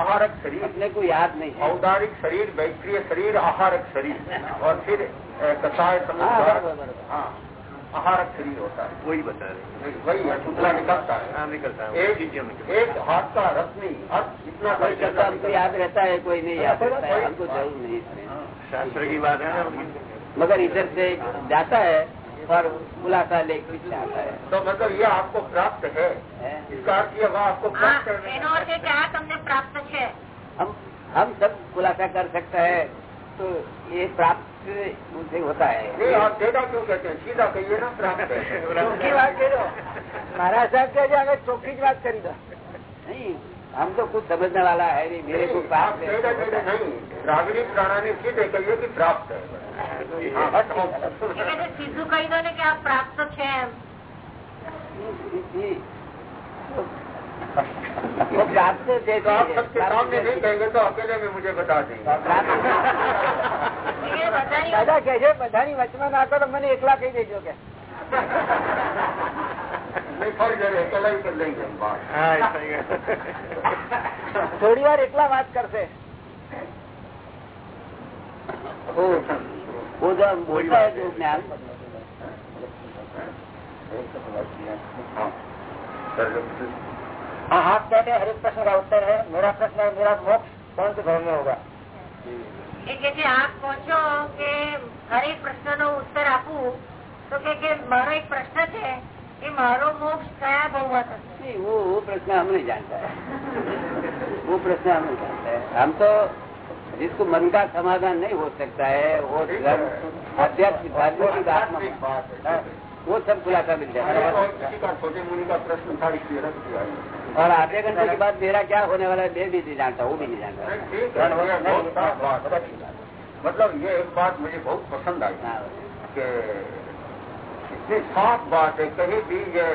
आहारक शरीर। अपने को याद नहीं है। औदारिक शरीर वैक्रिय शरीर आहारक शरीर। और फिर कसाय हाँ, समुद्र बराबर। हाँ आहारक शरीर होता है। वही बता रहे वही है शुक्ला निकलता है। हाँ निकलता है एक एक हाथ का रश्मि हाथ इतना कोई बड़ा शब्द हमको याद रहता है कोई नहीं याद रहता है हमको ज़रूर नहीं हाँ। है शास्त्र की बात है मगर इधर से जाता है और खुलासा लेकर तो मतलब ये आपको प्राप्त है? इसका अर्थ ये आपको हाँ, प्राप्त है क्या तुमने प्राप्त है हम हम सब खुलासा कर सकते हैं तो ये प्राप्त मुझे होता है। नहीं आप डेटा क्यों कहते हैं? सीधा कहिए ना प्राप्त है। चौकी बात कह करो। महाराज साहब कह जाए चौकी की बात करी तो। नहीं हम तो कुछ समझने वाला है नहीं मेरे को आप प्राप्त सीधा है सीधे नहीं रागिनी प्राणानी सीधे कहिए कि प्राप्त है हाँ, हट हो। એ કે સીધું કહી દો ને કે આ પ્રાપ્ત છે એમ वो प्राप्त है तो आप सबके सामने नहीं कहेंगे तो अकेले में मुझे बता देंगे એ કે બધાની દાદા કે છે બધાની વચમાં ના કરો મને એકલા કહી દેજો કે થોડી વાર એકલા વાત કરશે वो वो जो हम बोलता है जो ज्ञान हाँ सर हाँ आप कहते हैं हर एक प्रश्न का उत्तर है मेरा प्रश्न है मेरा मोक्ष कौन से धर्म में होगा એ કે છે આપ કહો છો કે હરેક પ્રશ્નનો ઉત્તર આપું તો કે કે મારો એક પ્રશ્ન છે કે મારો મોક્ષ કયા ભાવમાં થશે नहीं वो वो प्रश्न हम नहीं जानता है वो प्रश्न हम नहीं जानता है हम तो जिसको मन का समाधान नहीं हो सकता है वो धर्म आध्यात्मिक आध्यात्मिक आत्मा आध्यात्मिक बात है वो सब खुलासा मिल जाता है और किसी का छोटे मुनि का प्रश्न था इसलिए रख दिया है। और आधे घंटे के बाद मेरा क्या होने वाला है मैं भी नहीं जानता वो भी नहीं जानता नहीं, ठीक है ये बहुत साफ बात है। मतलब ये एक बात मुझे बहुत पसंद आई हाँ, कि इतनी साफ बात है कहीं भी ये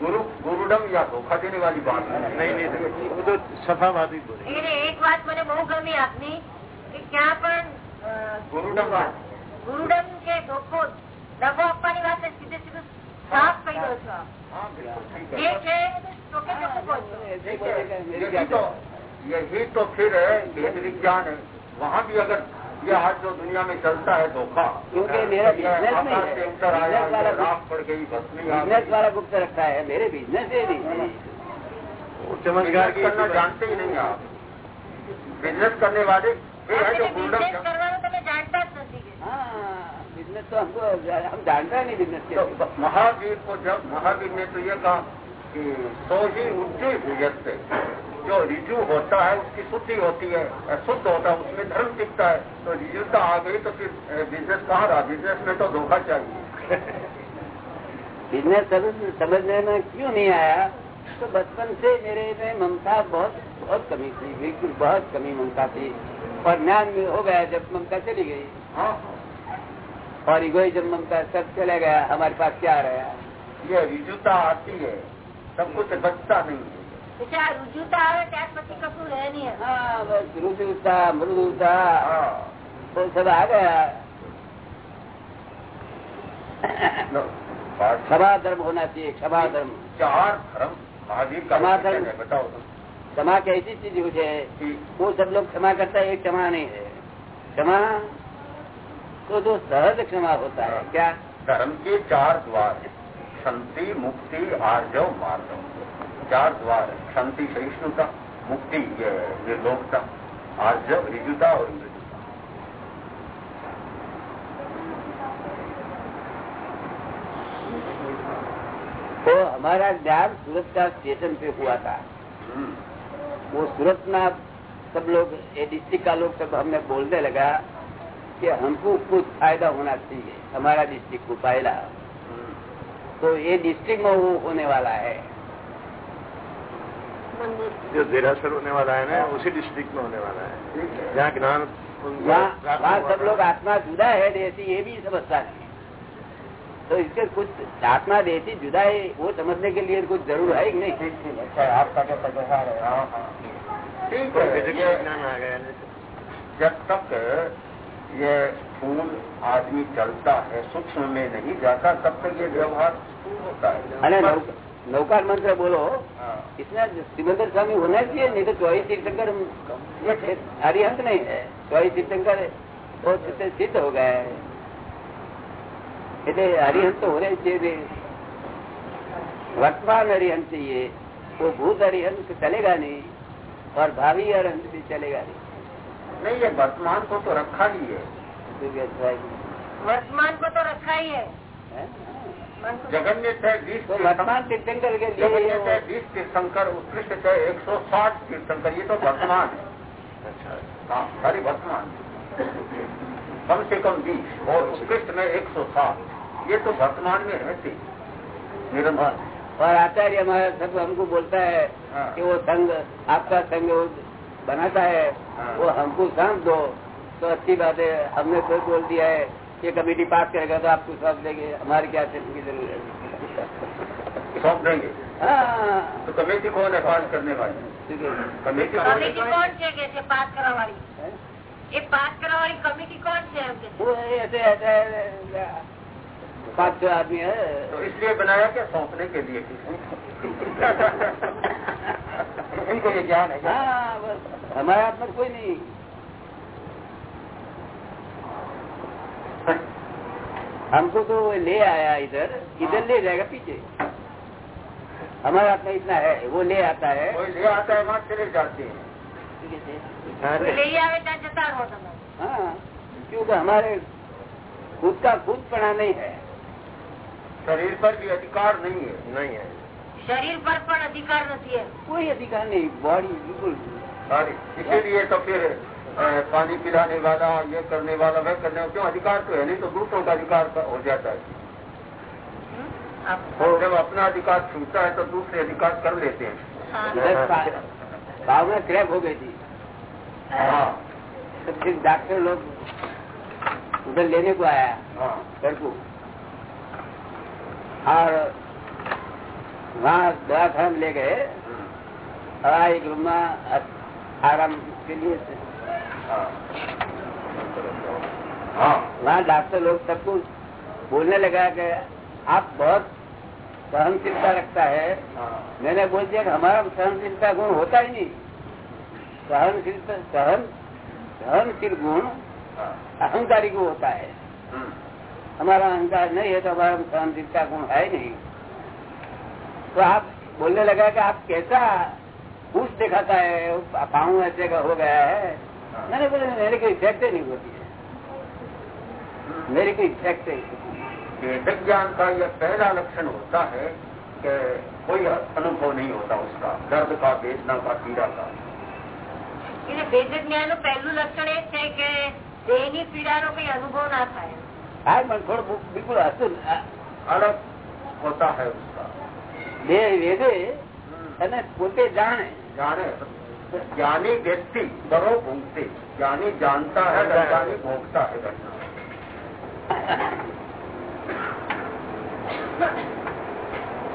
गुरु गुरुडम या धोखा देने वाली बात नहीं नहीं वो तो सफा बात ही बोली એને એક વાત મને બહુ ગમી આપની કે ક્યાં પણ અ, गुरुडम ગુરુડમ કે ધોખો દગો આપવાની વાત ને સીધે સીધું સાફ કહી દો છો આપ. हाँ बिल्कुल ठीक જે है છે ચોખ્ખે ચોખ્ખું કહો છો ऐसे ही बोलेगा, मेरी यही क्या तो यही तो फिर है भेद विज्ञान है वहाँ भी अगर यह हर जो दुनिया में चलता है धोखा। क्योंकि मेरा बिज़नेस नहीं है बिज़नेस वाला पड़ गई बिज़नेस वाला गुप्त रखा है मेरे बिज़नेस ये नहीं चमत्कार करना जानते ही नहीं आप। बिज़नेस करने वाले बिज़नेस हाँ, तो हमको हम जानते हैं नहीं बिज़नेस के। तो महावीर को जब महावीर ने तो ये कहा कि सो ही उच्च हुए जो रिजु होता है उसकी शुद्धि होती है शुद्ध होता है उसमें धर्म टिकता है तो रिजुता आ गई तो फिर बिज़नेस कहाँ रहा? बिज़नेस में तो धोखा चाहिए। बिज़नेस समझने में क्यों नहीं आया? तो बचपन से मेरे में ममता बहुत बहुत कमी थी बिल्कुल बहुत कमी ममता थी। और ज्ञान में हो गया जब ममता चली गई। हाँ। और इगोइजम ममता सब चला गया हमारे पास क्या रहा? ये रिजुता आती है सब कुछ बचता नहीं है। એટલે આ રુજુતા આવે ત્યાર પછી કશું રહે નહીં એમ. हाँ बस रुजुता मृदुता हाँ वो सब आ गया लो, बात क्षमा धर्म होना चाहिए क्षमा धर्म चार धर्म महावीर का समाधर्म। विषय है, बताओ तो। क्षमा कैसी चीज है कि वो सब लोग क्षमा करता है एक क्षमा नहीं है क्षमा तो जो सहज क्षमा होता है क्या धर्म के चार द्वार हैं। शांति मुक्ति आर्जव मार्गव चार द्वार हैं। शांति सहिष्णुता मुक्ति ये निर्लोकता आर्जव रिजुता और मृदुता तो हमारा ज्ञान सूरत का स्टेशन पे हुआ था। हम्म, वो सूरत में सब लोग ये डिस्ट्रिक्ट का लोग सब हमने बोलने लगा कि हमको कुछ फ़ायदा होना चाहिए। हमारा डिस्ट्रिक्ट को पहला। हम्म। तो ये डिस्ट्रिक्ट में वो होने वाला है। जो देरासर होने वाला है ना उसी डिस्ट्रिक्ट में होने वाला है। जहाँ ज्ञान वहाँ सब लोग आत्मा जुदा है देसी ये भी समझता नहीं तो इसके कुछ आत्मा देसी जुदा है वो समझने के लिए कुछ ज़रूर है कि नहीं। ठीक ठीक अच्छा आपका व्यवहार है हाँ हाँ। ठीक है। आ गया जब तक ये फूल आदमी चलता है सूक्ष्म में नहीं जाता तब तक ये व्यवहार होता है। नौकार मंत्र बोलो इसमें सिमंदर स्वामी होना चाहिए नहीं तो चौबीस तीर्थंकर हरिहंत नहीं है चौबीस तीर्थंकर बहुत सिद्ध हो गए है तो હરિહંત તો चाहिए वर्तमान हरिहंत चाहिए वो भूत हरिहंत चलेगा नहीं और भावी हरिहंत भी चलेगा नहीं नहीं ये वर्तमान को तो रखा ही है वर्तमान को तो रखा ही है जगन्य थे बीस तो वर्तमान तीर्थंकर के लिए जगन्य थे बीस तीर्थंकर उत्कृष्ट थे एक सौ साठ तीर्थंकर। ये तो वर्तमान है। अच्छा। हाँ सारी वर्तमान कम से कम बीस और उत्कृष्ट में एक सौ साठ। ये तो वर्तमान में रहते निरंतर। और, और आचार्य हमारा सब हमको बोलता है हाँ। कि वो संघ आपका संघ वो बनाता है हाँ। वो हमको सौंप दो। तो अच्छी बात है हमने कोई बोल दिया है। कि कमेटी पास करेगा तो आपको सौंप देंगे हमारे क्या चीज की जरूरत है सौंप देंगे हाँ तो कमेटी कौन है पास करने वाली ठीक है कमेटी कौन કમિટી है કોણ છે કે છે પાસ કરવા વાળી हैं? એ પાસ કરવા વાળી કમિટી કોણ છે એમ કે છે? वो ऐसे ऐसे पाँच छह आदमी है तो इसलिए बनाया क्या सौंपने के लिए इनको ये ज्ञान है क्या? हाँ बस हमारे हाथ में कोई नहीं हमको तो ले आया इधर इधर ले जाएगा पीछे। हमारा हाथ में इतना है वो ले आता है। वो ले आता है वहाँ चले जाते हैं। तो तो हाँ, क्योंकि हमारे खुद का खुद पड़ा नहीं है। शरीर पर भी अधिकार नहीं है। नहीं है। शरीर पर पर अधिकार नहीं है। कोई अधिकार नहीं बॉडी बिल्कुल। इसीलिए तो फिर पानी पिलाने वाला ये करने वाला वह करने वाला क्यों अधिकार तो है? नहीं तो दूसरों का अधिकार हो जाता है। और जब अपना अधिकार छूटता है तो दूसरे अधिकार कर लेते हैं। भावना क्रैप हो गई थी। हाँ। तो फिर डॉक्टर लोग उधर लेने को आया हाँ। घर को। और वहाँ दवाखाना में ले गए। और एक रूम में आराम के लिए हाँ हाँ वहाँ डॉक्टर लोग सबको बोलने लगा कि आप बहुत सहनशीलता रखता है हाँ मैंने बोल दिया कि हमारा सहनशीलता गुण होता ही नहीं सहनशीलता सहन सहनशील गुण हाँ अहंकारी को होता है हम्म, हमारा अहंकार नहीं है तो हमारा सहनशीलता गुण है ही नहीं तो आप बोलने लगा कि आप कैसा खुश दिखाता है पाँव ऐसे का हो गया है मैंने बोला मेरे को इफेक्ट ही नहीं होती है मेरे को इफेक्ट ही वेदक ज्ञान का यह पहला लक्षण होता है कि कोई अनुभव नहीं होता उसका दर्द का वेदना का पीड़ा का એટલે વેદ જ્ઞાનનું પહેલું લક્ષણ એ છે કે દેહની પીડાનો કઈ અનુભવ ના થાય हाँ मैं थोड़ा बु- बिल्कुल अस्तु अलग होता है उसका देह वेदे અને પોતે જાણે जाने ज्ञानी व्यक्ति बरो भूंगते ज्ञानी जानता है ज्ञानी भोगता है। घटना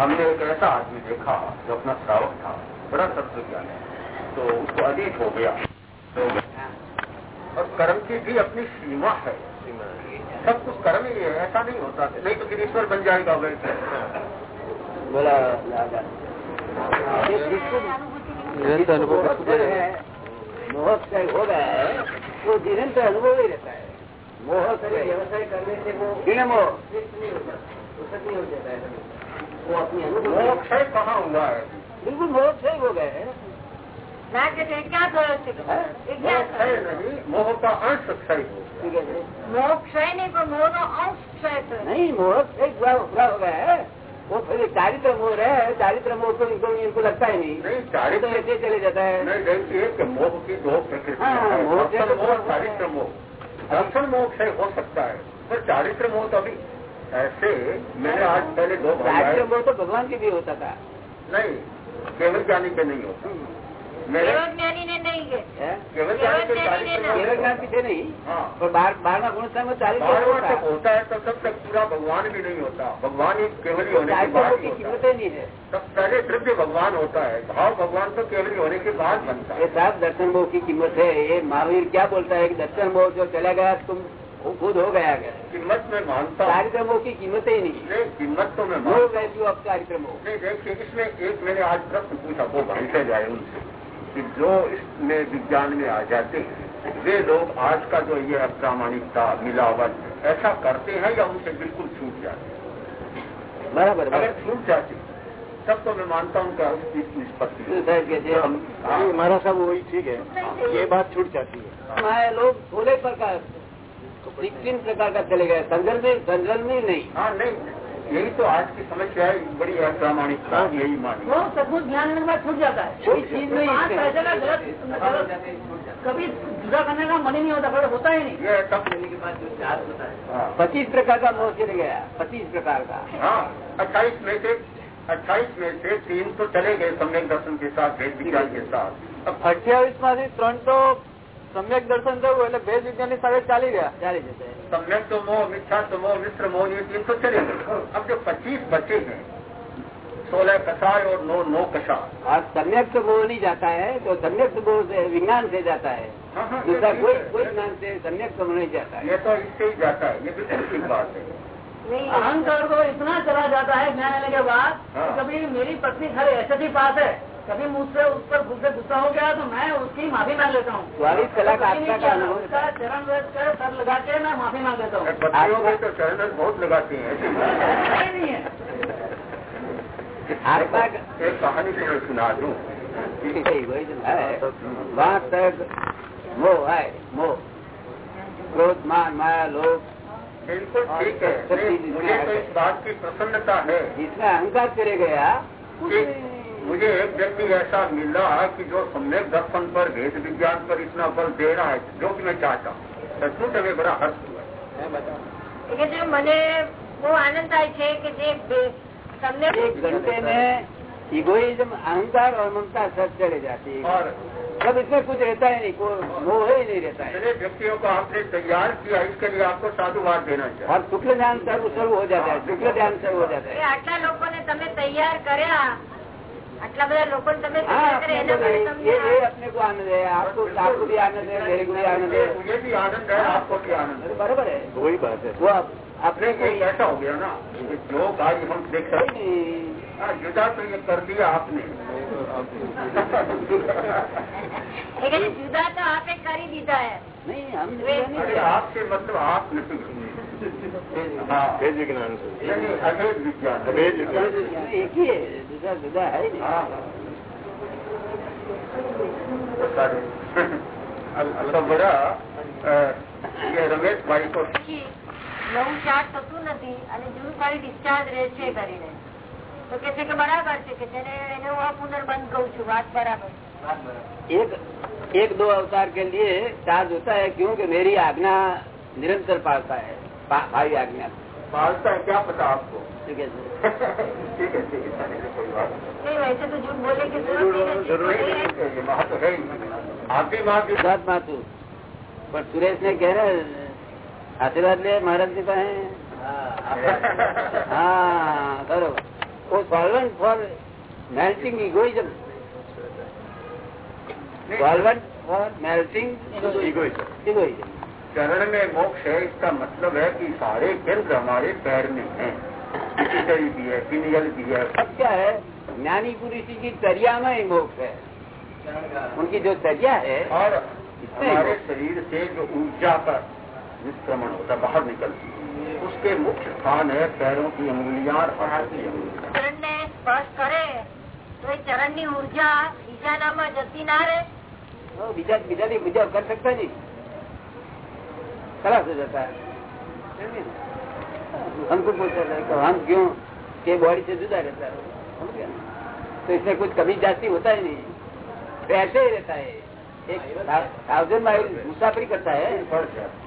हमने एक ऐसा आदमी देखा जो अपना श्रावक था बड़ा तत्व ज्ञान है तो उसको अधिक हो गया। तो और कर्म की भी अपनी सीमा है। सब कुछ कर्म ही है ऐसा नहीं होता। नहीं तो फिर ईश्वर बन जाएगा वैसे। बोला बिल्कुल निरंतर अनुभव मोह हो गया है वो निरंतर अनुभव ही रहता है। मोह करे व्यवसाय करने से वो मोह। नहीं हो जाता है वो अपनी अनुभव कहाँ हुआ है बिल्कुल मोह क्षय हो गए हैं। क्या मोह का अंश क्षय मोह क्षय नहीं तो मोह अंश क्षय तो नहीं मोह क्षय हो गया है। वो फिर चारित्र मोह है चारित्र मोह तो इनको इनको लगता ही नहीं नहीं तो चारित्र ऐसे चले जाता है नहीं देखिए कि मोह की दो प्रकृति हाँ, है मोह से दर्शन तो मोह मोह चारित्र मोह दर्शन मोह क्षय हो सकता है पर चारित्र मोह तो अभी ऐसे मैंने आज पहले दो भाई चारित्र आए मोह तो भगवान के भी होता था नहीं केवल ज्ञानी के नहीं होता नहीं हाँ? और बार बारहवा गुण से चालीस होता है। तब तब तक पूरा भगवान भी नहीं होता। भगवान ही केवल होने के बाद चारित्र की होता नहीं है। है तब पहले द्रव्य भगवान होता है। भाव भगवान तो केवल होने के बाद बनता ये है साहब दर्शन मोह की कीमत है। ये महावीर क्या बोलता है? कि दर्शन मोह जो चला गया तुम खुद हो गया कीमत में मानता हूँ। मोह की कीमत ही नहीं। नहीं कीमत तो मैं वैल्यू अब कार्यक्रम हो नहीं देखिए इसमें एक मैंने आज प्रश्न पूछा वो भाई से जाए उनसे। कि जो इसमें विज्ञान में आ जाते हैं वे लोग आज का जो ये अप्रामाणिकता मिलावट ऐसा करते हैं या उनसे बिल्कुल छूट जाते हैं? बराबर अगर छूट जाते तब तो मैं मानता हूँ कि उसकी निष्पत्ति कहते हैं, हम हाँ। हमारा सब वही ठीक है। ये बात छूट जाती है। हमारे लोग सोलह प्रकार तीन प्रकार का चले गए संजल में संजल में नहीं। हाँ नहीं। यही तो आज की समस्या है बड़ी अप्रामाणिकता यही मानी वो सब कुछ ज्ञान लेने के बाद छूट जाता है। चीज़ नहीं कभी जुदा करने का मन ही नहीं होता पर होता ही नहीं। ये लेने के बाद जो चार्ज होता है। पच्चीस प्रकार का मोह चिर गया पच्चीस प्रकार का। हाँ। अट्ठाईस में से अट्ठाईस में से तीन तो चले गए सम्यक दर्शन के साथ भेद विचार के साथ। अट्ठाईस में से त्रण तो સમ્યક દર્શન થયું એટલે ભેદ વિજ્ઞાન ની સાથે ચાલી ગયા चालीस जैसे सम्यक तो मोह मिथ्या तो मोह मिश्र मोह ये तीन तो चले गए अब जो पच्चीस बचे हैं सोलह कषाय और नौ नौ कषाय और सम्यक से मोह नहीं जाता है तो सम्यक से मोह से विज्ञान से जाता है हाँ, हाँ, ये दूसरा ठीक कोई है। कोई ज्ञान से सम्यक से मोह नहीं जाता है ये तो इससे ही जाता है ये बिल्कुल ठीक बात है अहंकार को इतना चला जाता है ज्ञान लेने के बाद हाँ। कभी मेरी पत्नी खड़े ऐसे भी पास है कभी मुझसे उस पर गुस्से गुस्सा हो गया तो मैं उसकी माफ़ी मांग लेता हूँ। उसका चरण वेद कर सर लगा के मैं माफ़ी मांग लेता हूँ। तो चरण बहुत लगाती हैं। ऐसी है। नहीं है। एक कहानी तो मैं सुना दूँ। वहाँ तक मोह है मोह। क्रोध मान माया लोभ। बिल्कुल ठीक है नहीं, मुझे तो इस बात की प्रसन्नता है जिसमें अहंकार चले गया कि मुझे एक व्यक्ति ऐसा मिला कि जो सम्यक दर्शन पर वेद विज्ञान पर इतना बल दे रहा है जो कि मैं चाहता हूँ सचमुच हमें बड़ा हर्ष हुआ કે જે મને બહુ આનંદ થાય છે કે જે બે- તમને एक घंटे में इगोइज्म अहंकार और ममता सब चले जाती है और सब इसमें कुछ रहता ही नहीं कोई मोह ही नहीं रहता है इतने व्यक्तियों को आपने तैयार किया इसके लिए आपको साधुवाद देना चाहिए और शुक्ल ध्यान सर्व सर्व हो जाता है शुक्ल ध्यान सर्व हो जाता એ है આટલા લોકોને તમે તૈયાર કર્યા આટલા બધા લોકોને તમે हाँ તૈયાર કર્યા अपने એના को માટે भी- ये તમને ये अपने को आनंद है आपको आपको भी आनंद है मेरे को भी आनंद है मुझे भी आनंद है आपको भी आनंद है बराबर है वही बात है वो आप- अपने अपने को एक ऐसा हो गया ना कि जो आज हम देख सकते नहीं, हैं हाँ, जुदा तो ये कर दिया आपने એ કે જુદા તો આપે કરી દીધા है नहीं हम जुदा नहीं अरे है। आपसे मतलब आप नहीं हाँ भेद विज्ञान से यानी अभेद विज्ञान भेद विज्ञान एक ही है जुदा जुदा है ही नहीं हाँ तो बड़ा अ, ये रमेश भाई को પછી નવું ચાર્જ થતું નથી અને જૂનું ખાલી ડિસ્ચાર્જ રહે છે કરીને તો કે છે કે બરાબર છે કે તેને એને હું પુનર્બંધ કઉ છું વાત બરાબર एक एक दो अवतार के लिए चार्ज होता है क्योंकि मेरी आज्ञा निरंतर पालता है पा- भाई आज्ञा पालता है क्या पता आपको ठीक है ठीक है ठीक है चलेगा, कोई बात नहीं नहीं वैसे तो झूठ बोले की जरूरत ही नहीं नहीं, है। नहीं, नहीं, ये बात तो है ही आप भी वहाँ भी बात मातू पर सुरेश ने कह रहे आशीर्वाद ले महाराज जी પાસે હા બરોબર वो solvent for melting egoism. solvent for melting egoism. egoism. चरण में मोक्ष है इसका मतलब है कि सारे केंद्र हमारे पैर में हैं। पिचकारी भी है पिनियल भी है। सब क्या है? ज्ञानी पुरुष की चर्या में ही मोक्ष है। उनकी जो चर्या है और हमारे शरीर से जो ऊर्जा का निष्क्रमण होता है बाहर निकलती है। उसके मुख्य स्थान है पैरों की अंगुलियां और हाथ की अंगुलियां ચરણ ને સ્પર્શ કરે તો એ ચરણ ની ઉર્જા બીજાનામાં જતી ના રહે वो बीजा बीजा नहीं बीजा कर सकता नहीं खलास हो जाता है हमको पूछता है कि हम क्यों के बॉडी से जुदा रहता है समझ गया? तो इसमें कुछ कभी जाती होता ही नहीं तो ऐसे ही रहता है एक थाउजेंड माइल मुसाफरी करता है बढ़ जाती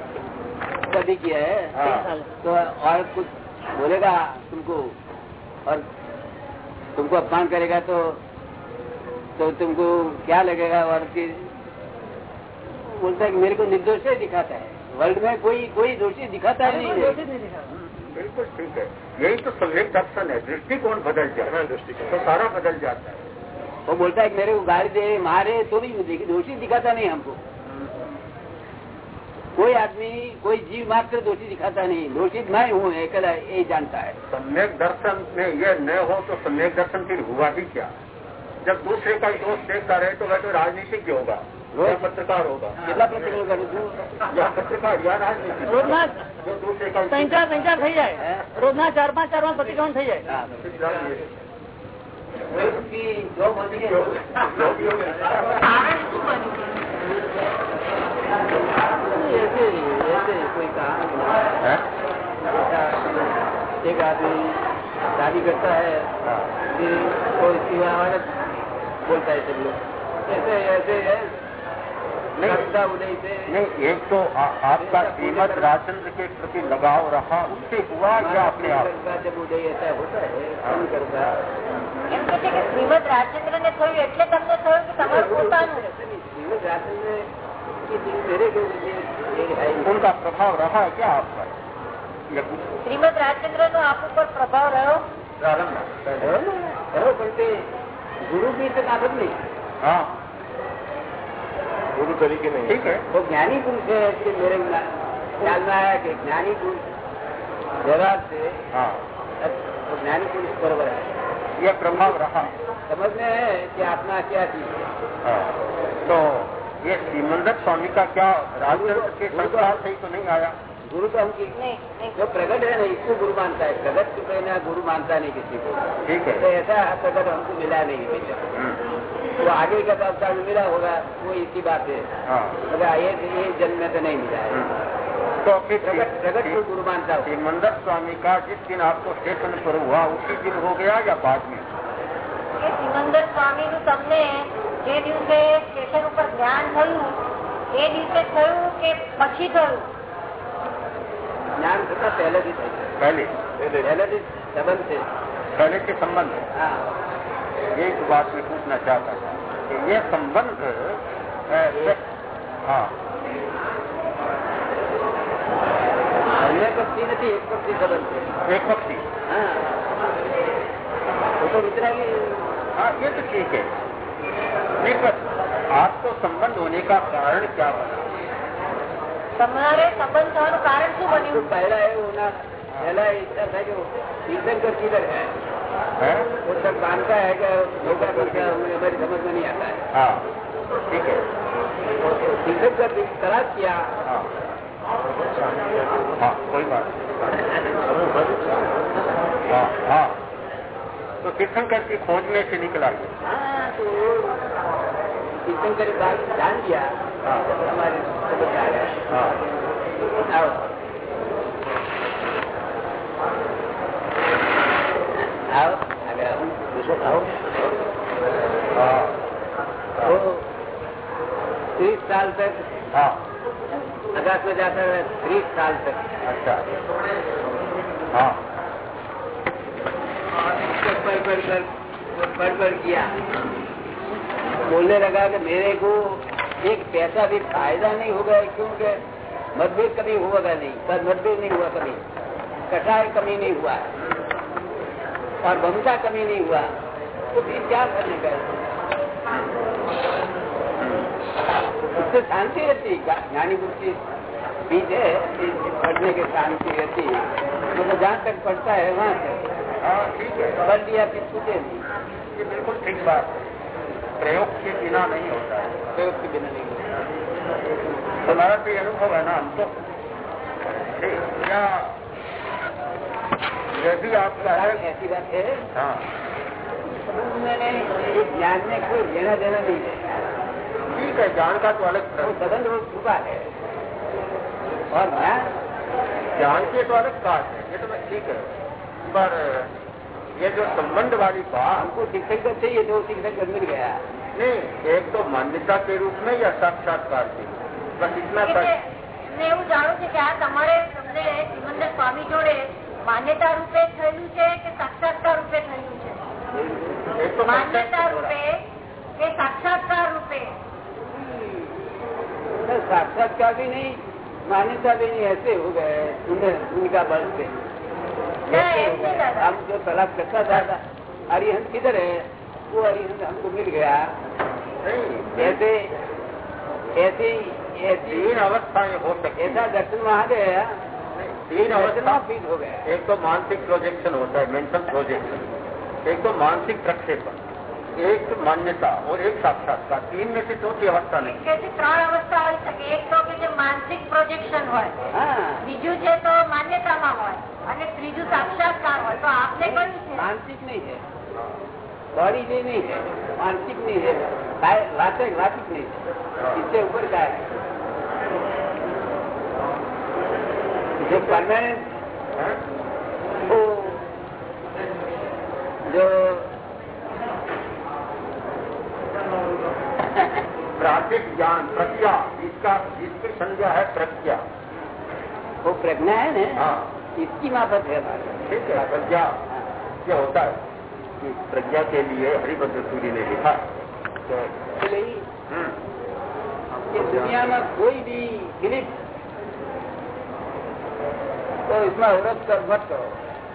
चलता है किया है। हाँ। तो और कुछ बोलेगा तुमको? और तुमको अपमान करेगा तो तो तुमको क्या लगेगा? और कि बोलता है कि मेरे को निर्दोष ही दिखाता है। वर्ल्ड में कोई कोई दोषी दिखाता नहीं है। नहीं बिल्कुल ठीक है। यही तो सम्यक दर्शन है। दृष्टिकोण बदल जाए हाँ, दृष्टिकोण। तो सारा बदल जाता है। वो बोलता है कि मेरे को गाड़ी दे मारे तो भी दोषी दिखाता नहीं हमको। कोई आदमी कोई जीव मात्र दोषी दिखाता नहीं दोषित मैं हूँ अकेला ये जानता है सम्यक दर्शन में ये न हो तो सम्यक दर्शन फिर हुआ ही क्या जब दूसरे का दोष देखता रहे तो वह तो राजनीतिज्ञ होगा वह पत्रकार होगा કેટલા પ્રતિક્રમણ કરું છું या पत्रकार या राजनीतिज्ञ રોજના जो दूसरे का ત્રણ ચાર ત્રણ ચાર થઈ જાય રોજના ચાર પાંચ ચાર પાંચ પ્રતિક્રમણ થઈ જાય हाँ। उसकी जो बनी है કારણ શું બન્યું ऐसे ऐसे कोई कहा है? एक आदमी शादी करता है फिर कोई सिवा औरत बोलता है सब लोग ऐसे ऐसे है कविता उदय से नहीं एक तो आ, आपका श्रीमद राजचंद्र के प्रति लगाव रहा उससे हुआ या अपने आप का जब उदय ऐसा होता है कम करता એમ કે છે કે શ્રીમદ રાજચંદ્ર ને થયું એટલે તમને થયું કે તમારું પોતાનું श्रीमद राजचंद्र की दिल मेरे को ये है उनका प्रभाव रहा क्या आप पर या कुछ શ્રીમદ રાજચંદ્ર નો આપ ઉપર પ્રભાવ રહ્યો प्रारंभ करो પણ તે ગુરુ બી તો કાગજ નહીં हाँ गुरु तरीके नहीं ठीक है वो ज्ञानी पुरुष है इसलिए मेरे ख्याल में आया कि ज्ञानी पुरुष व्यवहार से हाँ वो ज्ञानी पुरुष बराबर है यह प्रभाव रहा समझ में है कि आत्मा क्या चीज है हाँ तो ये सीमंदर स्वामी का क्या राजचंद्र के संस्कार से ही तो नहीं आया? गुरु तो हम जो प्रगट है ना इसको गुरु मानता है। प्रगट की ना गुरु मानता नहीं किसी को। ठीक है। तो ऐसा प्रगट हमको मिला नहीं मिला हम्म। तो आगे का अवसर मिला होगा वो इसी बात है। हाँ। मगर तो ये जन्म में तो नहीं मिला है। हम्म। तो प्रगट प्रगट को गुरु मानता है। सीमंदर स्वामी का जिस दिन आपको स्टेशन पर हुआ उसी दिन हो गया या बाद में? सीमंदर स्वामी जो सबने જે દિવસે સ્ટેશન ઉપર જ્ઞાન થયું એ દિવસે થયું કે પછી થયું ज्ञान थोड़ा पहले भी था पहले पहले भी संबंध थे पहले के संबंध हाँ एक बात मैं पूछना चाहता था कि ये संबंध अ, से- हाँ अन्य पक्षी नहीं एक पक्षी संबंध थे एक पक्षी हाँ वो तो वितरागी हाँ ये तो ठीक है नहीं पर आपको संबंध होने का कारण क्या बना તમારે સંબંધ થવાનું કારણ શું जो બન્યું पहला है वो ना पहला इतना था कि तीर्थंकर किधर है है वो तक मानता है कि योगा करके हमें हमारी समझ में नहीं आता है हाँ ठीक है तो तीर्थंकर भी तलाश किया हाँ हाँ कोई बात नहीं। हाँ हाँ तो तीर्थंकर की खोज में से निकला ये। हाँ तो तीर्थंकर बात जान लिया। हाँ। हमारे आ गया हाँ। आओ। आओ अगर हम दूसरों आओ। हाँ। तो तीस साल तक हाँ। अगस्त में जाता है तीस साल तक। अच्छा। हाँ। बोलने लगा कि मेरे को एक पैसा भी फ़ायदा नहीं होगा, क्योंकि मतभेद कभी होगा नहीं, पर मतभेद नहीं हुआ कभी। कटाई कमी नहीं हुआ। और ममता कमी नहीं हुआ। तो फिर क्या करने का उससे शांति रहती ज्ञानी बुद्धि बीज है पढ़ने के शांति रहती है। मतलब जहाँ तक पढ़ता है, वहाँ तक। हाँ ठीक है। लिया फिर छूटे ये बिल्कुल ठीक बात है। प्रयोग के बिना नहीं होता है। प्रयोग के बिना नहीं होता। हमारा भी अनुभव है ना? हम तो क्या भी आपका है। ऐसी बात है। हाँ। मैंने ज्ञान में कोई लेना देना नहीं है। ठीक है ज्ञान का तो अलग सदन रोज छुपा है। और ज्ञान? ज्ञान की तो अलग बात है। ये तो मैं ठीक है। पर ये जो संबंध वाली बात हमको शिक्षक का चाहिए तो शिक्षक का मिल गया नहीं एक तो मान्यता के रूप में या साक्षात्कार के रूप में बस इतना એટલે तक એમને એવું જાણવું છે કે આ તમારે તમને સિમંદર સ્વામી જોડે માન્યતા રૂપે થયેલું છે કે સાક્ષાત્કાર રૂપે થયેલું છે एक तो मान्यता रूपे के साक्षात्कार रूपे तो साक्षात्कार भी नहीं मान्यता भी नहीं ऐसे हो गए उन्हें उनका बल से ऐसे हो गए। हम जो तलाक करता था अरिहंत किधर है? वो अरिहंत हमको मिल गया। ऐसे ऐसी ऐसी अवस्था में हो सकती ऐसा दर्शन वहाँ गया? तीन अवस्था फील हो गया। एक तो मानसिक प्रोजेक्शन होता है मेंटल प्रोजेक्शन एक तो मानसिक प्रक्षेपण। एक मान्यता और एक साक्षात्कार तीन में से चौथी अवस्था नहीं કે ત્રણ અવસ્થા હોઈ શકે એક તો કે જે માનસિક પ્રોજેક્શન હોય हाँ બીજું છે તો માન્યતામાં હોય અને ત્રીજું સાક્ષાત્કાર હોય તો આપને કયું છે मानसिक नहीं है बॉडी में नहीं है मानसिक नहीं है काय- वास्तविक वाचिक नहीं है इससे ऊपर का है जो परमानेंट हैं? वो जो प्राथिक ज्ञान प्रज्ञा इसका इसकी संज्ञा है प्रज्ञा। वो प्रज्ञा है ना? हाँ। इसकी माफत है ठीक है प्रज्ञा। क्या होता है कि प्रज्ञा के लिए हरिभद्र सूरी ने लिखा तो हम्म, दुनिया में कोई भी फिलिप तो इसमें अवरोध कर मत करो।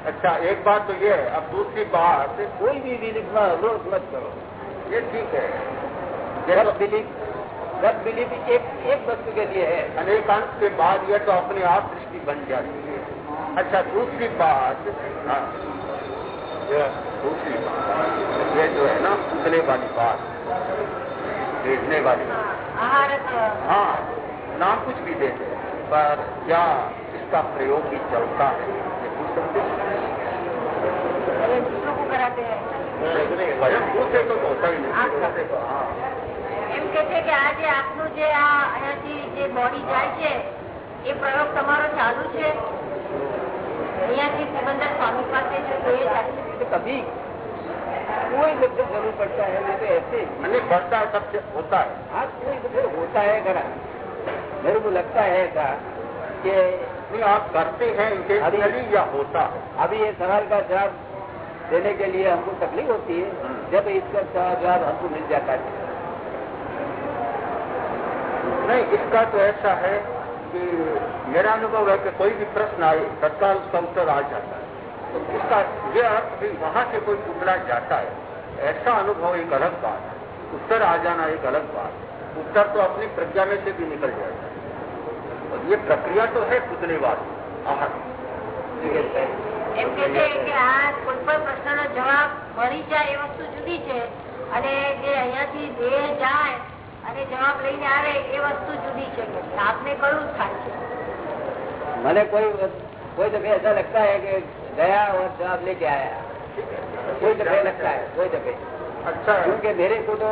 अच्छा एक बात तो ये है अब दूसरी बात। कोई भी बिलीफ में अवरोध मत करो। ये ठीक है। देखो बिलीफ एक एक वस्तु के लिए है। अनेकांत के बाद यह तो अपने आप दृष्टि बन जाती है। अच्छा दूसरी बात हाँ। दूसरी बात ये जो है ना उतने वाली बात देखने वाली बात। तो। हाँ नाम कुछ भी देते पर क्या इसका प्रयोग भी चलता है ये पूछ सकते हैं? दूसरों को कराते हैं। तो होता ही नहीं तो, हाँ। એમ કે છે કે આ જે આપનું જે આ અહીંયાથી જે બોડી જાય છે એ પ્રયોગ તમારો ચાલુ છે અહીંયાથી સિમંદર સ્વામી પાસે જો એ જાય છે तो कभी कोई दफे जरूर पड़ता है नहीं तो ऐसे ही। नहीं बढ़ता है सबसे होता है हाँ कोई दफे होता है घरा मेरे को लगता है ऐसा कि नहीं आप करते हैं इंटेंशनली या होता है अभी ये सवाल का जवाब देने के लिए हमको तकलीफ होती है जब इसका जवाब हमको मिल जाता है नहीं इसका तो ऐसा है कि मेरा अनुभव है कि कोई भी प्रश्न आए तत्काल उसका उत्तर आ जाता है तो इसका ये अर्थ भी वहां से कोई टुकड़ा जाता है ऐसा अनुभव एक अलग बात है उत्तर आ जाना एक अलग बात है उत्तर तो अपनी प्रज्ञा में से भी निकल जाता है और ये प्रक्रिया तो है पुतले वाली आहार એમ કે છે કે આ કોઈ પણ પ્રશ્નનો જવાબ મળી જાય એ વસ્તુ જુદી છે અને જે અહીંયાથી દેહ જાય અને જવાબ લઈને આવે એ વસ્તુ જુદી છે કે આપને કયું થાય છે मैंने कोई कोई दफे ऐसा लगता है कि गया और जवाब लेके आया कोई दफे लगता है कोई दफे अच्छा है क्योंकि मेरे को तो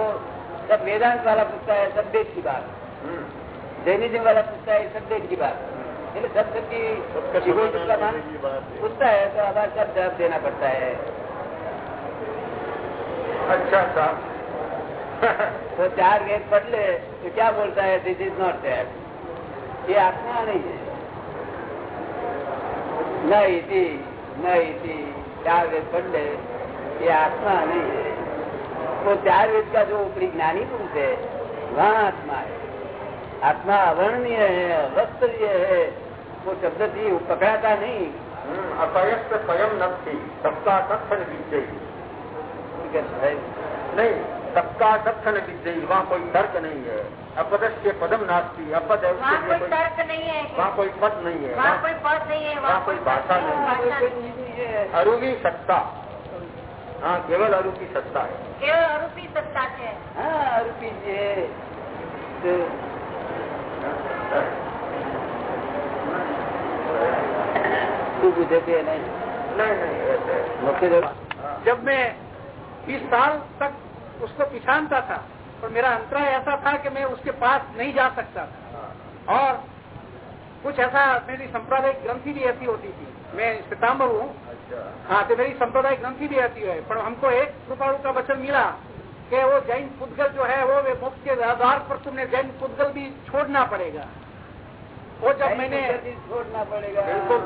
सब वेदांत वाला पूछता है सब देश की बात हम्म, जैनिज्म वाला पूछता है सब देश की बात એટલે सब सबकी egoism का मान पूछता है तो हमारे सब जवाब देना पड़ता है अच्छा सा तो चार वेद पढ़ ले तो क्या बोलता है दिस इज नॉट दैट ये आत्मा नहीं है न इति न इति चार वेद पढ़ ले ये आत्मा नहीं है वो चार वेद का जो ऊपरी ज्ञानी पुरुष है वहाँ आत्मा है आत्मा अवर्णनीय है अवस्तरीय है वो शब्द थी वो पकड़ाता नहीं हम्म, अपयस्त स्वयं नक्ति सबका कथन विजयी नहीं सबका सत्थन विद्यी वहाँ कोई तर्क नहीं है। अपदस्य पदम नास्ती अपद है वहाँ कोई, तर्क नहीं है वहाँ कोई पद नहीं है। वहाँ कोई पद नहीं है वहाँ कोई भाषा नहीं है। अरु सत्ता। हाँ केवल अरूपी सत्ता है। केवल अरूपी सत्ता है। हाँ, अरु की तू बुझे नहीं? नहीं नहीं जब मैं इस साल तक उसको पिछानता था और मेरा अंतराय ऐसा था कि मैं उसके पास नहीं जा सकता था। और कुछ ऐसा मेरी सांप्रदायिक ग्रंथि भी ऐसी होती थी। मैं श्वेतांबर हूँ। अच्छा। हाँ तो मेरी सांप्रदायिक ग्रंथि भी ऐसी है। पर हमको एक कृपाणु का वचन मिला कि वो जैन पुद्गल जो है वो वे मुक्त के आधार पर तुमने जैन पुद्गल भी छोड़ना पड़ेगा। वो जब मैंने छोड़ना पड़ेगा। बिल्कुल।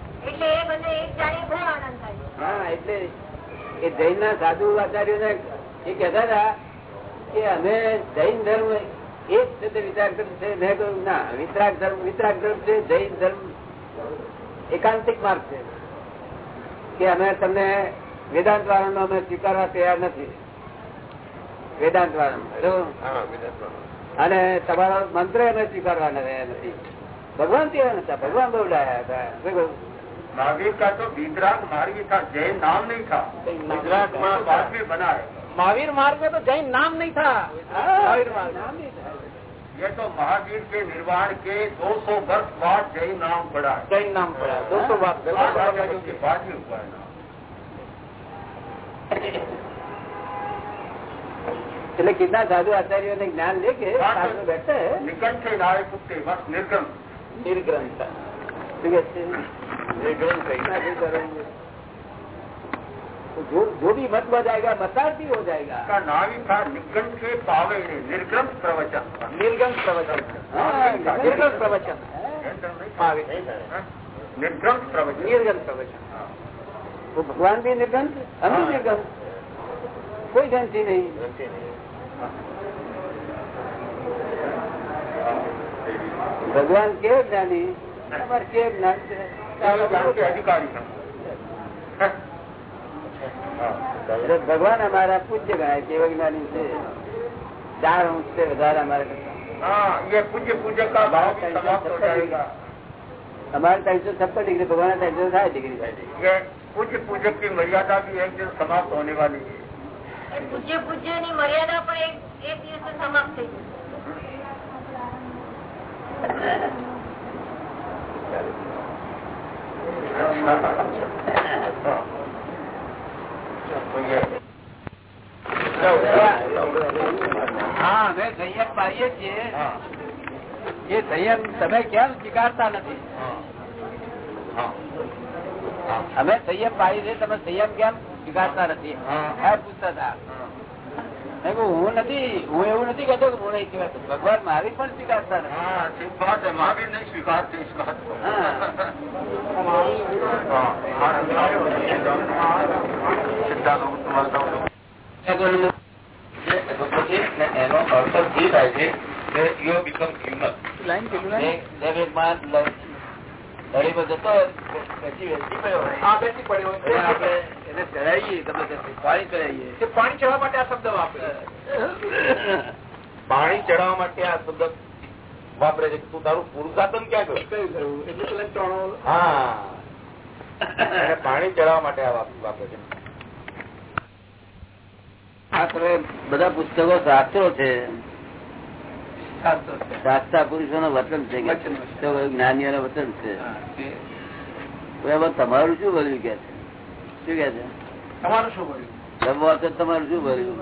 એટલે એ બધે એક જાણી બહુ આનંદ થાય હા એટલે એ જૈન ના સાધુ આચાર્યોને એ કહેતા હતા કે અમે જૈન ધર્મ એક છે વિચાર કર્યું છે. મેં કહ્યું ના વિતરાગ ધર્મ વિતરાગ ધર્મ છે જૈન ધર્મ એકાંતિક માર્ગ છે. કે અમે તમને વેદાંત વાળાનો અમે સ્વીકારવા તૈયાર નથી. વેદાંત વાળાનો અને તમારો મંત્ર અમે સ્વીકારવા રહ્યા નથી. ભગવાન તેવા નતા ભગવાન બહુ ડાયા હતા. શું કહ્યું? महावीर का तो वितराग मार्ग ही था जैन नाम नहीं था वितराग तो बाद में बना है महावीर मार्ग में तो जैन नाम नहीं था महावीर मार्ग નામ નહીં થાય. ये तो महावीर के निर्वाण के 200 वर्ष बाद जैन नाम पड़ा है जैन नाम पड़ा दो सौ बात आचार्यों के बाद में हुआ है नाम એટલે કેટલા સાધુ આચાર્યોને જ્ઞાન લે કે સાધુ બેઠે निकंठ नाय कुत्ते बस निर्गम નિર્ગ્રંથ तो जो जो भी मत बजाएगा मसाज भी हो जाएगा। का नाम था निगम के पावे निर्गम प्रवचन। निर्गम प्रवचन। हाँ, हाँ, निर्गम प्रवचन। पावे निर्गम प्रवचन। निर्गम प्रवचन। हाँ। वो भगवान भी निर्गम हम भी निर्गम कोई गंती नहीं। भगवान के ज्ञानी। हमारे के ज्ञान से चारों ज्ञान के अधिकारी हैं हाँ? એટલે ભગવાન અમારા પૂજ્ય ગણાય કેવળ જ્ઞાની છે ચાર અંશ છે વધારે અમારે કરતા. हाँ ये पूज्य पूज्य का भाव भी समाप्त हो जाएगा અમારે ત્રણસો છપ્પન ડિગ્રી ભગવાન ત્રણસો સાઠ ડિગ્રી ये पूज्य पूजक की मर्यादा भी एक दिन समाप्त होने वाली है એ પૂજ્ય પૂજ્ય ની મર્યાદા પણ એક એક દિવસે સમાપ્ત થઈ જશે तो ये હા અમે સંયમ પાડીએ છીએ. એ સંયમ તમે કેમ સ્વીકારતા નથી? અમે સંયમ પાડી છે તમે સંયમ કેમ સ્વીકારતા નથી. પૂછતા હતા. હું નથી હું એવું નથી કેતો કે હું નહીં ભગવાન મહાવીર પણ સ્વીકારતા નથી મહાવીર એનો અર્થ એ થાય છે કે યુ બીકમ હ્યુમન પાણી ચડાવીએ. માટે આ શબ્દ વાપરે. પાણી ચડાવવા માટે આ શબ્દ વાપરે છે તું તારું પુરુષાર્થન ક્યાં કર્યું એટલે હા. પાણી ચડાવવા માટે આ વાપરે છે. આ બધા પુસ્તકો શાસ્ત્રો છે. શાસ્ત્રા પુરુષો નું વતન છે જ્ઞાનીઓ વચન છે. તમારું શું ભર્યું કે છે? શું કે છે? તમારું શું ભર્યું? વખત તમારું શું ભર્યું?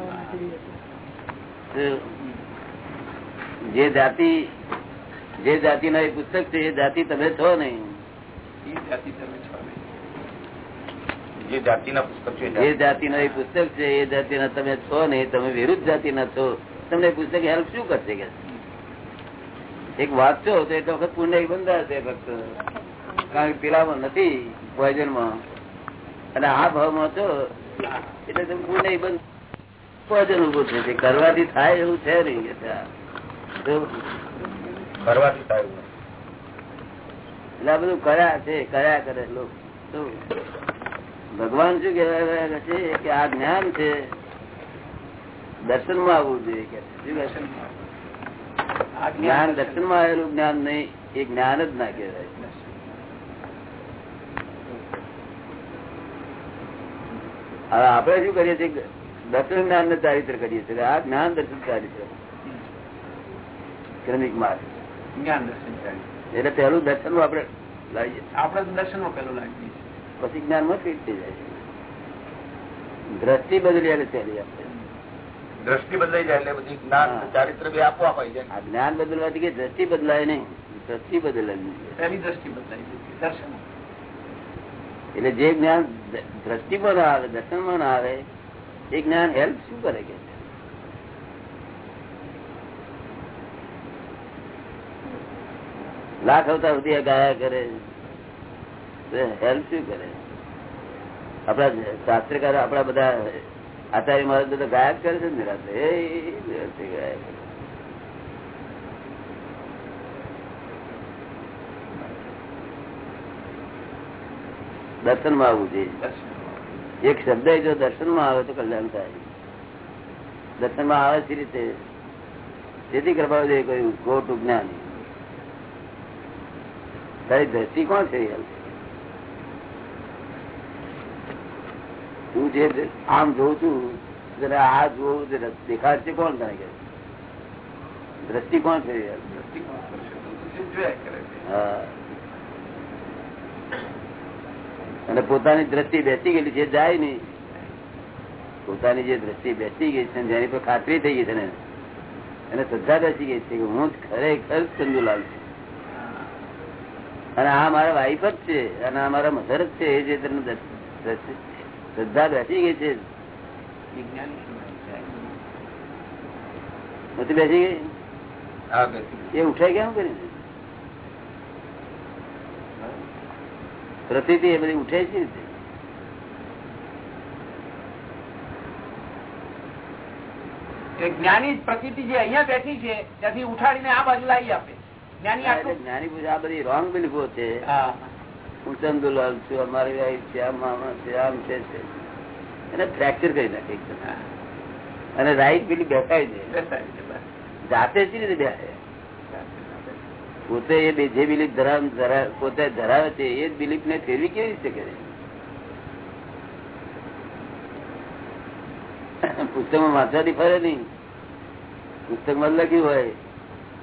જે જાતિ જે જાતિ ના એ પુસ્તક છે એ જાતિ તમે છો નહીં. તમે જે જાતિના પુસ્તક છે જે જાતિ. ના એ પુસ્તક છે એ જાતિ ના તમે છો નહીં તમે વિરુદ્ધ જાતિ ના છો. તમને એ પુસ્તક હેલ્પ શું કરશે કે? એક વાંચો તો એટલે વખત પુણ્ય બંધાશે ફક્ત કારણ કે પેલામાં નથી પોઈઝનમાં. અને આ ભાવમાં છો એટલે તમે પુણ્ય બંધ. પોઈઝન ઉભું છે. કરવાથી થાય એવું છે નહીં કરવાથી થાય એટલે આ બધું કર્યા છે કર્યા કરે લોકો. ભગવાન શું કહેવાય છે કે આ જ્ઞાન છે દર્શનમાં આવવું જોઈએ કે દર્શન? આ જ્ઞાન દર્શનમાં આવેલું જ્ઞાન નહીં એ જ્ઞાન જ ના કહેવાય. હવે આપણે શું કરીએ છીએ દર્શન જ્ઞાન ને ચારિત્ર કરીએ છીએ. આ જ્ઞાન દર્શન ચારિત્ર. ક્રમિક માર્ગ. જ્ઞાન દર્શન ચારિત્ર. એટલે પહેલું દર્શન આપણે લાવીએ. આપણે દર્શન દર્શનમાં પેલું લાગીએ છીએ. પછી જ્ઞાનમાં ફીટ થઈ જાય છે. દ્રષ્ટિ બદલી એટલે ચાલી આપણે દ્રષ્ટિ બદલાઈ જાય એટલે બધી જ્ઞાન ચારિત્ર બી આપવા પાहिजे આ જ્ઞાન બદલવાથી કે દ્રષ્ટિ બદલાય નહીં. દ્રષ્ટિ બદલાય નહીં. એની દ્રષ્ટિ બદલાય દર્શન. એટલે જે જ્ઞાન દ્રષ્ટિ પર આવે દર્શનમાં ના આવે એ જ્ઞાન હેલ્પ શું કરે કે? લાખ અવતાર સુધી ગાયા કરે. હેલ્પ શું કરે? આપણા શાસ્ત્રકાર આપણા બધા આચાર્ય મહારાજ બધા ગાયા જ કરે છે ને નિરાંતે. એ નિરાંતે ગાયા કરે. દર્શનમાં આવવું જોઈએ એક શબ્દ જો દર્શનમાં આવે તો કલ્યાણ થાય દર્શનમાં આવે છે રીતે જેથી કૃપા જોઈએ કોઈ ખોટું જ્ઞાન તારી દ્રષ્ટિ કોણ છે યાર તું જે આમ જોઉં છું આ જોવું દેખાડ છે કોણ તને કે દ્રષ્ટિ કોણ છે હા. અને પોતાની દ્રષ્ટિ બેસી ગયેલી છે, જાય નહીં. પોતાની જે દ્રષ્ટિ બેસી ગઈ છે, જેની પર ખાતરી થઈ ગઈ છે ને, એને શ્રદ્ધા બેસી ગઈ છે કે હું જ ખરેખર ચંદુલાલ છું. અને આ મારા વાઈફ જ છે, અને આ મારા મધર જ છે, એ જે દસ- દસ- શ્રદ્ધા બેસી ગઈ છે. નથી બેસી ગઈ? એ ઉઠાઈ કેમ કરી? પ્રતિ એ બધી ઉઠે છે જ્ઞાની પ્રકૃતિ જે અહીંયા બેઠી છે ત્યાંથી ઉઠાડીને આ બાજુ લાવી આપે. જ્ઞાની જ્ઞાની પૂજા આ બધી રોંગ બિલીફો છે. હા ચંદુલાલ છું અમારી વાઈફ છે આ મામા છે આમ છે. એને ફ્રેક્ચર કરી નાખે અને રાઈટ પેલી બેસાય છે. જાતે જ રીતે બેસે. પોતે એ બે- જે બિલીફ ધરાવ પોતે ધરાવે છે એ જ બિલીફ ને ફેરવી કેવી રીતે કરે? પુસ્તકમાં વાંચવાથી ફરે નહીં. પુસ્તકમાં લખ્યું હોય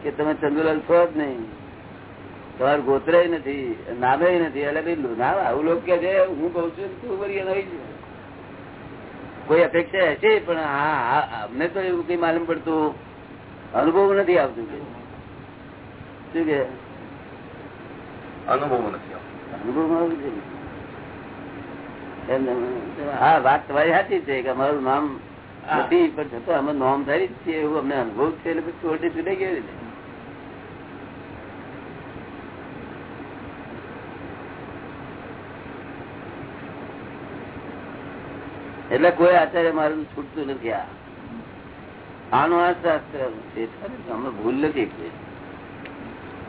કે તમે ચંદુલાલ છો જ નહીં. તમારું ગોત્ર નથી નામે નથી એટલે ભાઈ ના આવું લોકો કે છે હું કઉ છું તું વળી નહીં કોઈ અપેક્ષા હશે? પણ હા અમને તો એવું કઈ માલુમ પડતું અનુભવ નથી આવતું કે. શું કે? અનુભવ નથી અનુભવ છે હા વાત તમારી સાચી છે કે અમારું નામ નથી પણ છતાં અમે નોમ ધારી જ છીએ એવું અમને અનુભવ છે એટલે પછી ઓટી છૂટે ગયો રીતે. એટલે કોઈ આચાર્ય મારું છૂટતું નથી આનું આ શાસ્ત્ર છે. અમે ભૂલ નથી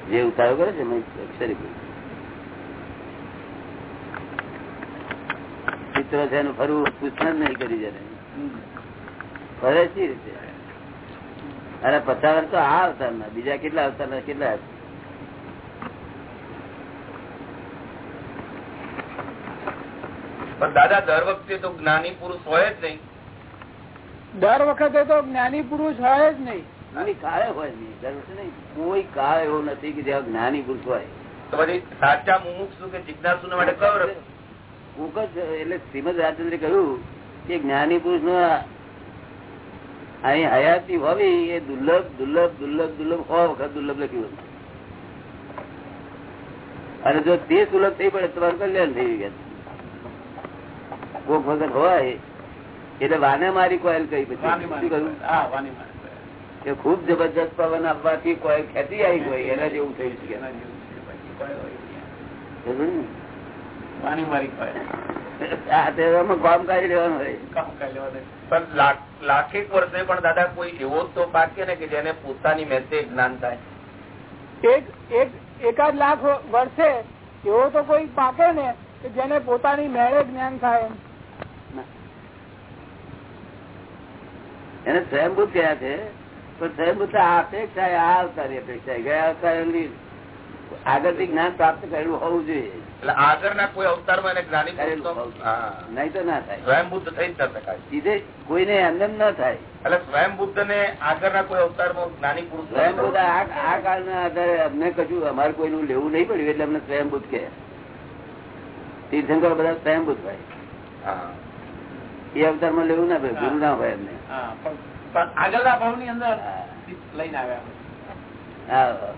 જે ઉતારો કરે છે અક્ષરી ભૂલ. ચિત્ર છે, એનું ફરવું પૂછના જ નહીં કરી જયારે. ફરે છે રીતે? અરે પચાસ તો આ અવતારના બીજા કેટલા અવતારના કેટલા પણ દાદા દર વખતે તો જ્ઞાની પુરુષ હોય જ નહીં. દર વખતે તો જ્ઞાની પુરુષ હોય જ નહીં. કાળે હોય નહીં. દર વર્ષે નહીં. કોઈ કાળ એવો નથી કે જ્યાં જ્ઞાની પુરુષ હોય. તો પછી સાચા મુમુક્ષુ કે જિજ્ઞાસુ માટે કયો રસ્તો? જ એટલે શ્રીમદ રાજચંદ્રે કહ્યું કે જ્ઞાની પુરુષ નો અહીં હયાતી હોવી એ દુર્લભ દુર્લભ દુર્લભ દુર્લભ હો વખત દુર્લભ લખ્યું અને જો તે સુલભ થઈ પડે તમારું કલ્યાણ થઈ ગયા. કોક વગર હોય એટલે વાને મારી કોયલ કઈ પછી એ ખૂબ જબરજસ્ત પવન આપવાથી કોયલ ખેતી આવી હોય એના જેવું થયું છે પણ દાદા કોઈ એવો તો પાકે ને કે જેને પોતાની મેસે જ્ઞાન થાય. એકાદ લાખ વર્ષે એવો તો કોઈ પાકે ને કે જેને પોતાની મેળે જ્ઞાન થાય એમ. એને સ્વયંભૂત ગયા છે પણ સ્વયંભૂત આ અપેક્ષા આ અવતારની અપેક્ષા ગયા અવતાર આગળથી જ્ઞાન પ્રાપ્ત કરેલું હોવું જોઈએ. એટલે આગળના કોઈ અવતારમાં. નહીં તો ના થાય. સ્વયંબુદ્ધ થઈ જ શકાય. સીધે કોઈને અંદર ન થાય. એટલે સ્વયંબુદ્ધ ને આગળના કોઈ અવતારમાં જ્ઞાની પુરુષ સ્વયંભૂત આ કાળ કાળના આધારે અમને કશું અમારે કોઈનું લેવું નહીં પડ્યું એટલે અમને સ્વયંભૂત કે તીર્થંકર બધા સ્વયંભૂત ભાઈ હા. એ અવતારમાં લેવું ના ભાઈ ગુરુ ના હોય એમને. હા, પણ પણ આગળના ભાવની અંદર લઈને આવ્યા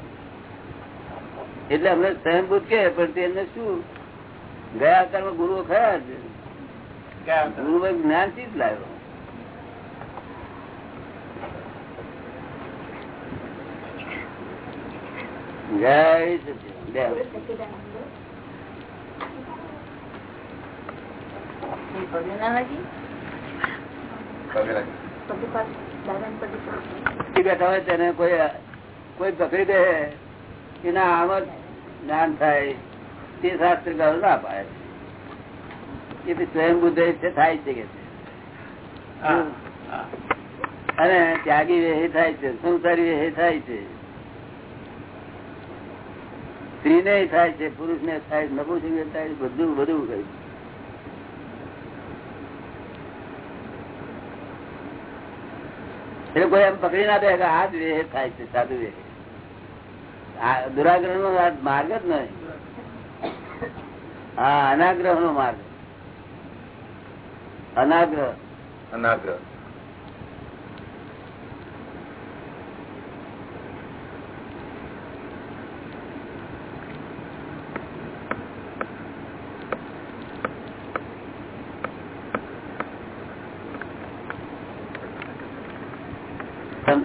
એટલે અમને સ્વયંભૂત કે પણ તેમને શું? ગયા અવતારમાં ગુરુઓ ખરા ગુરુ ભાઈ જ્ઞાનથી જ લાવ્યો જય સચિદાનંદ. બે. બેઠા હોય તેને કોઈ કોઈ પકડી દે એના આમ જ જ્ઞાન થાય. તે શાસ્ત્ર ના પાય એ તો સ્વયં બુદ્ધ છે થાય છે કે. અને ત્યાગી વેહે થાય છે સંસારી વેહે થાય છે. સ્ત્રી ને થાય છે પુરુષ ને થાય છે થાય છે બધું બધું કહ્યું એટલે કોઈ એમ પકડી ના દે આ જ વેહ થાય છે સાધુ વેહ. દુરાગ્રહ નો માર્ગ જ નહીં. હા અનાગ્રહ નો માર્ગ. અનાગ્રહ. અનાગ્રહ.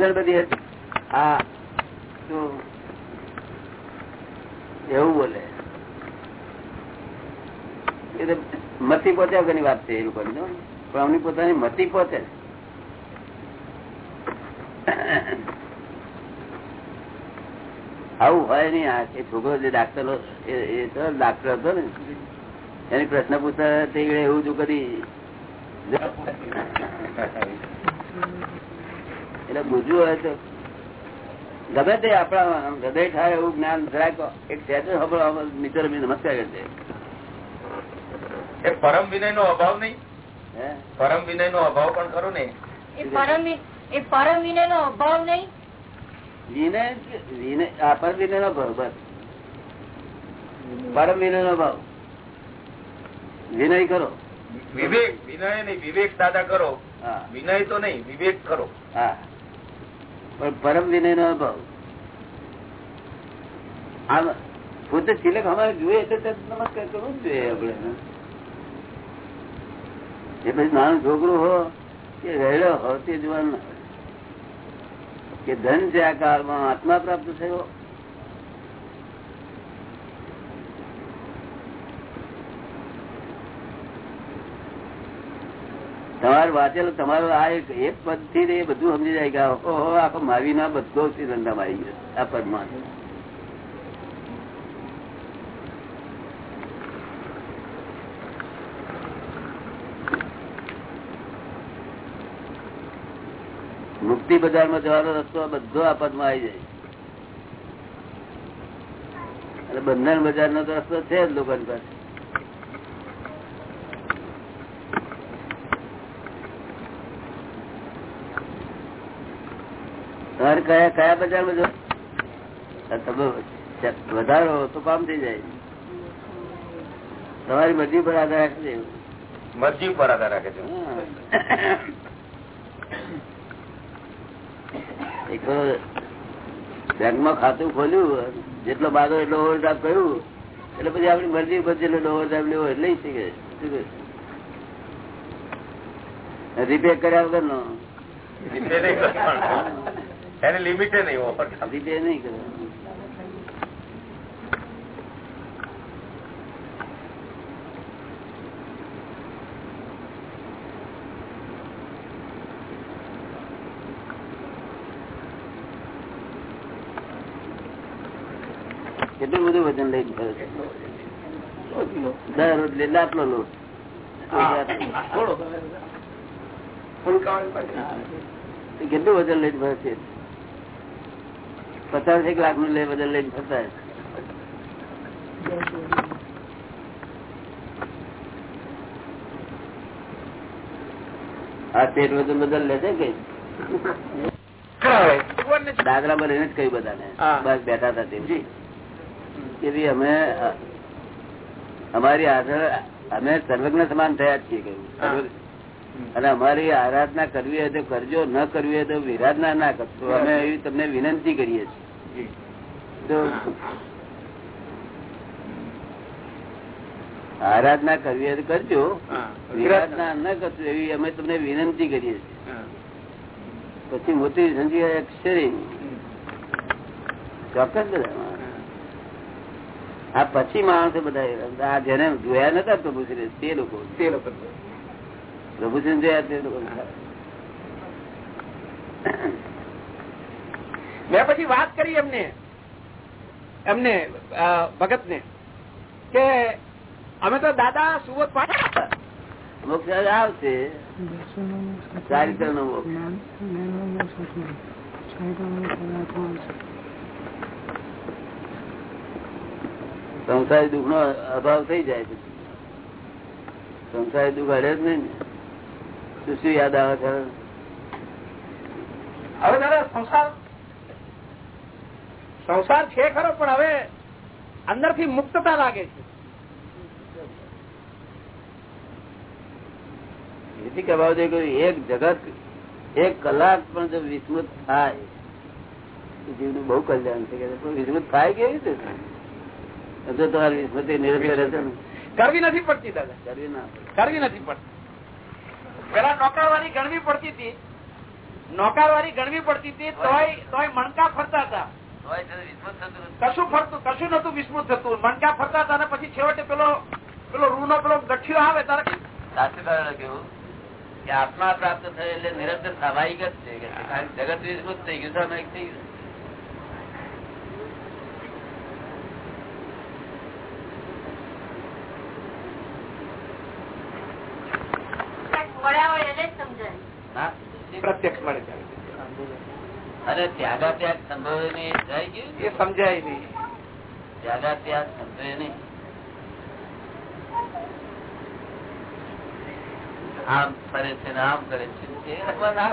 સમજણ બધી હા. એવું બોલે. એ તો મતી પહોંચ્યા વગરની વાત છે એ લોકો પણ અમની પોતાની મતી પહોંચે આવું હોય નઈ આ એ છોકરો જે ડાક્ટર, એ તો ડાક્ટર હતો ને. એની પ્રશ્ન પૂછતા તે એવું જો કરી એટલે બુજવું હોય તો. ગમે તે આપણા હૃદય થાય એવું જ્ઞાન જરાક એક મિત્ર નમસ્કાર કરશે એ પરમ વિનય નો અભાવ નહીં? પરમ વિનય નો અભાવ પણ ખરો ને? એ પરમ વિ- એ પરમ વિનય નો અભાવ નહીં? વિનય વિનય આ પરમ વિનય નો ભાવ બસ. પરમ વિનય નો ભાવ વિનય કરો. વિવેક વિનય નહીં વિવેક દાદા કરો. હા. વિનય તો નહીં વિવેક કરો. હા. પણ પરમ વિનય નો અભાવ આમ, પોતે તિલક અમારે જોઈએ નમસ્કાર કરવું જ જોઈએ આપણે એ પછી નાનું છોકરું હો, કે રહેલો હો તે જોવાનું, કે ધન છે આ કાળમાં આત્મા પ્રાપ્ત થયો. તમારે વાંચેલું તમારું આ એક એક પદથી બધું સમજી જાય કે ઓહો, આખો માવી ના બધો ધંધા આવી ગયો, આ પદમાં. મુક્તિ બજારમાં જવાનો રસ્તો બધો આ પદમાં આવી જાય. અને બંધન બજાર નો તો રસ્તો છે જ લોકોની પાસે. તમારે કયા કયા બજાર બધો વધારો તો કામ થઈ જાય. તમારી મરજી પર આધાર રાખશે મરજી ઉપર આધાર રાખે છે. એક બેંકમાં ખાતું ખોલ્યું જેટલો બાદો એટલો ઓવરડ્રાફ્ટ કર્યું એટલે પછી આપણી મરજી ઉપર જેટલો ઓવરડ્રાફ્ટ લેવો એટલે લઈ શકે. રિપેર કર્યા વગર નો. એને લિમિટે નહીં ઓફર રિપેર નહીં કરે. કેટલું બધું વજન છે? દર રોજ લે. આટલો લોટ કેટલું વજન લઈને ભરે છે? પચાસ એક લાખનું લે બદલ લઈને ફરતા આ પેટ વજન બદલ લે છે કે? દાદરા પર એને જ કહ્યું બધાને. બસ બેઠા હતા તે કે ભાઈ અમે અમારી આગળ અમે સર્વજ્ઞ સમાન થયા જ છીએ કહ્યું અને અમારી આરાધના કરવી હોય તો કરજો ન કરવી હોય તો વિરાધના ના કરશો. અમે એવી તમને વિનંતી કરીએ છીએ. આરાધના કરવી કરજો. વિરાધના ન કરજો એવી અમે તમને વિનંતી કરીએ છીએ. પછી મોટી સંજી અક્ષરી ચોક્કસ બધા આ પછી માણસો બધા આ જેને જોયા નતા પ્રભુશ્રી તે લોકો. તે લોકો. પ્રભુશ્રી જોયા તે લોકો. મેં પછી વાત કરી એમને એમને ભગત ને કે અમે તો દાદા સુવત મોક્ષ આવશે. ચારિત્ર નો સંસારી દુઃખ નો અભાવ થઈ જાય છે સંસારી દુઃખ હડે જ નહીં ને. શું શું યાદ આવે છે હવે દાદા સંસાર સંસાર છે ખરો પણ હવે અંદરથી મુક્તતા લાગે છે. એથી કહેવા દે એક જગત એક કલાક પણ જો વિસ્મૃત થાય. જીવનું બહુ કલ્યાણ છે કે વિસ્મૃત થાય કેવી રીતે? જો તમારી વિસ્મૃતિ રહેશે કરવી નથી પડતી દાદા. કરવી ના કરવી નથી પડતી. પેલા નોકારવાળી ગણવી પડતી હતી. નોકારવાળી ગણવી પડતી હતી તોય તોય મણકા ફરતા હતા. કશું ફરતું કશું નતું વિસ્મૃત થતું. મણકા ફરતા હતા પછી છેવટે પેલો પેલો રૂ નો પેલો ગઠિયો આવે તારે કહ્યું કે આત્મા પ્રાપ્ત થયો એટલે નિરંતર સ્વાભાવિક જ છે. જગત વિસ્મૃત થઈ ગયું સ્વાભાવિક થઈ ગયું. પ્રત્યક્ષ મળે છે અને ત્યાગા ત્યાગ સંભવે નહીં જાય ગયું? એ સમજાય નહીં. ત્યાગા ત્યાગ સંભવે નહીં. આમ ફરે છે ને આમ કરે છે.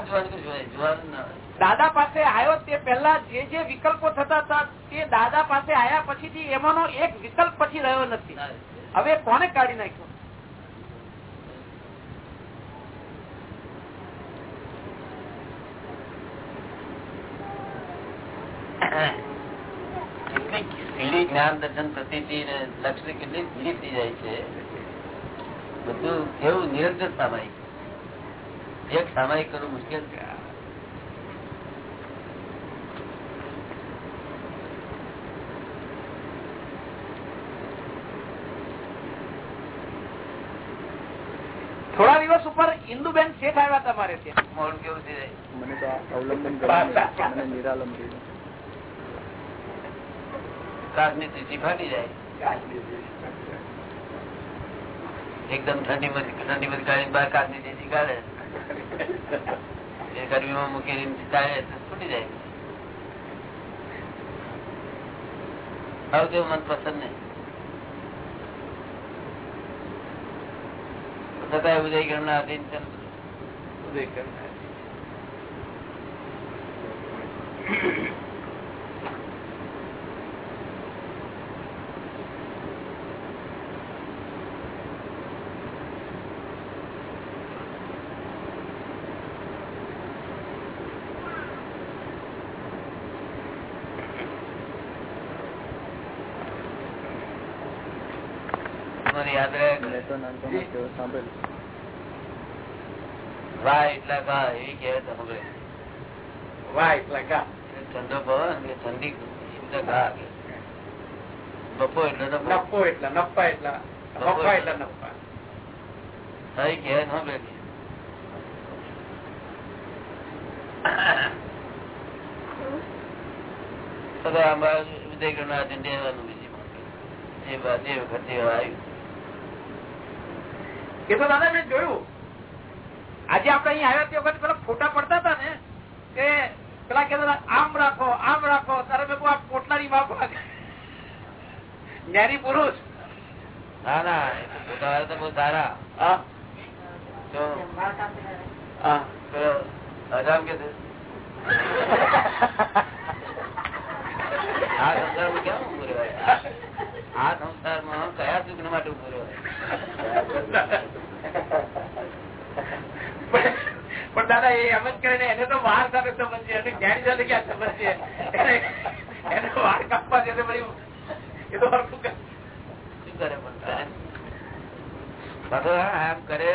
જોવાનું જોવાનું ના દાદા પાસે આવ્યો તે પહેલા જે જે વિકલ્પો થતા હતા તે દાદા પાસે આવ્યા પછીથી એમાંનો એક વિકલ્પ પછી રહ્યો નથી. હવે કોને કાઢી નાખ્યો? કેટલીક જ્ઞાન દર્શન પ્રતિ લક્ષ્ય કેટલી સીડી થઈ જાય છે. બધું કેવું નિરંતર સામાયિક. એક સામાયિક કરવું મુશ્કેલ છે. થોડા દિવસ ઉપર ઇન્દુબેન શેઠ આવ્યા તમારે ત્યાં. કેવું છે? મને તો અવલંબન કરવાનું મને નિરાલંબ કાચની સીટી ફાટી જાય એકદમ ઠંડી માં ઠંડી માં કાઢી બહાર કાચની સીટી કાઢે એ ગરમીમાં મૂકીને કાઢે તો ફૂટી જાય હવે કેવું મન પસંદ નહીં છતાં એવું જઈ ગયું ના અધીન છે ને. વાહ એટલા કા એવી કહેવાય હવે વાહ એટલા કા ઠંડો પવન કે ઠંડી એટલે ઘા કે. એટલે નફો એટલા નફા એટલા નફા એટલા નફા થઈ કહેવાય સાંભળે. તો તો આમાં ઉદયગઢના હાથે બીજી એ વખતે આવ્યું એ તો દાદા મેં જોયું. આજે આપડે અહીં આવ્યા તે વખત પેલા ફોટા પડતા હતા ને કે પેલા કહેતા આમ રાખો આમ રાખો તારે મેં આ પોટલાની બાપ જ્ઞાની પુરુષ. ના ના પોતા તો બહુ સારા. હા. તો હા. પેલો હરામ કે આ સંસારમાં કેમ રહેવાય? આ સંસારમાં કયા સુખ માટે ઊભો પણ દાદા એ એમ જ કરે ને એને તો વાર સાથે સંબંધ છે એને જ્ઞાની સાથે ક્યાં સંબંધ છે એને વાર કાપવા છે પછી એ તો શું કરે? પણ? આમ કરે